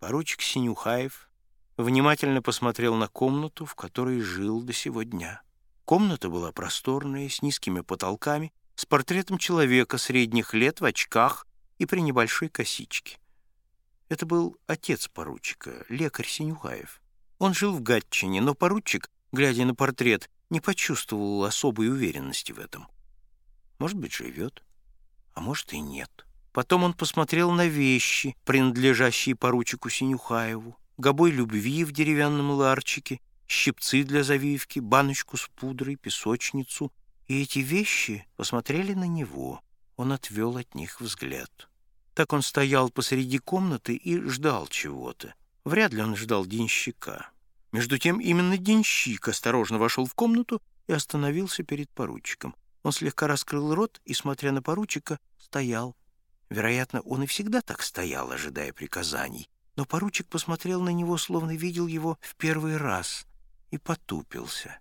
Поручик Синюхаев внимательно посмотрел на комнату, в которой жил до сего дня. Комната была просторная, с низкими потолками, с портретом человека средних лет в очках и при небольшой косичке. Это был отец поручика, лекарь Синюхаев. Он жил в Гатчине, но поручик, глядя на портрет, не почувствовал особой уверенности в этом. Может быть, живет, а может и нет. Потом он посмотрел на вещи, принадлежащие поручику Синюхаеву, гобой любви в деревянном ларчике, щипцы для завивки, баночку с пудрой, песочницу. И эти вещи посмотрели на него. Он отвел от них взгляд. Так он стоял посреди комнаты и ждал чего-то. Вряд ли он ждал денщика. Между тем именно денщик осторожно вошел в комнату и остановился перед поручиком. Он слегка раскрыл рот и, смотря на поручика, стоял. Вероятно, он и всегда так стоял, ожидая приказаний. Но поручик посмотрел на него, словно видел его в первый раз, и потупился.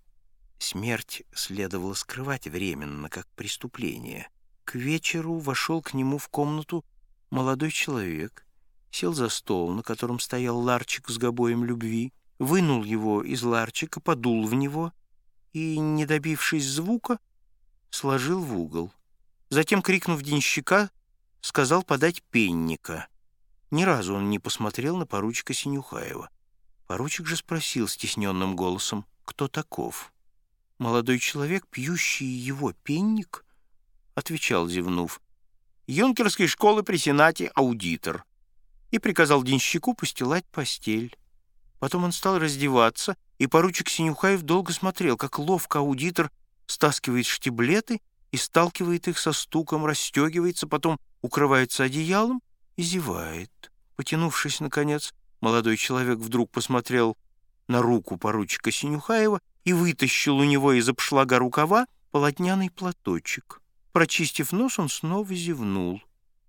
Смерть следовало скрывать временно, как преступление. К вечеру вошел к нему в комнату молодой человек, сел за стол, на котором стоял ларчик с гобоем любви, вынул его из ларчика, подул в него и, не добившись звука, сложил в угол. Затем, крикнув денщика, сказал подать пенника. Ни разу он не посмотрел на поручика Синюхаева. Поручик же спросил стесненным голосом, кто таков. Молодой человек, пьющий его пенник, отвечал, зевнув, «Юнкерской школы при Сенате аудитор», и приказал денщику постилать постель. Потом он стал раздеваться, и поручик Синюхаев долго смотрел, как ловко аудитор стаскивает штиблеты и сталкивает их со стуком, расстегивается, потом укрывается одеялом и зевает. Потянувшись, наконец, молодой человек вдруг посмотрел на руку поручика Синюхаева и вытащил у него из обшлага рукава полотняный платочек. Прочистив нос, он снова зевнул.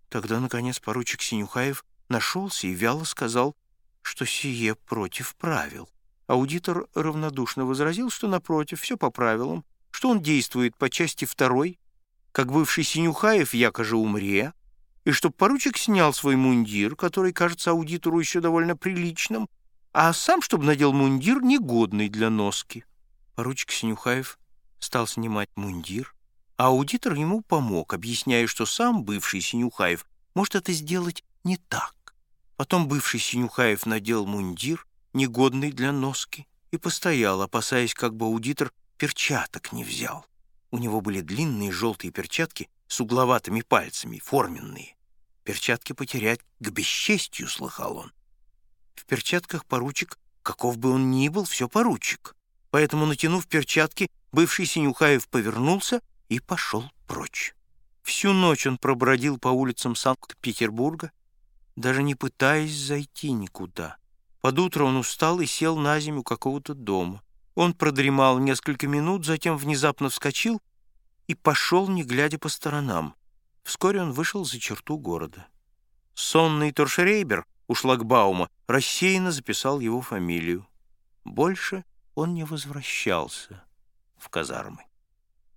Тогда, наконец, поручик Синюхаев нашелся и вяло сказал — что сие против правил. Аудитор равнодушно возразил, что, напротив, все по правилам, что он действует по части второй, как бывший Синюхаев якоже умре, и что поручик снял свой мундир, который кажется аудитору еще довольно приличным, а сам, чтобы надел мундир, негодный для носки. Поручик Синюхаев стал снимать мундир, а аудитор ему помог, объясняя, что сам бывший Синюхаев может это сделать не так. Потом бывший Синюхаев надел мундир, негодный для носки, и постоял, опасаясь, как бы аудитор перчаток не взял. У него были длинные желтые перчатки с угловатыми пальцами, форменные. Перчатки потерять к бесчестью, слыхал он. В перчатках поручик, каков бы он ни был, все поручик. Поэтому, натянув перчатки, бывший Синюхаев повернулся и пошел прочь. Всю ночь он пробродил по улицам Санкт-Петербурга, даже не пытаясь зайти никуда. Под утро он устал и сел на землю какого-то дома. Он продремал несколько минут, затем внезапно вскочил и пошел, не глядя по сторонам. Вскоре он вышел за черту города. Сонный Торшерейбер у шлагбаума рассеянно записал его фамилию. Больше он не возвращался в казармы.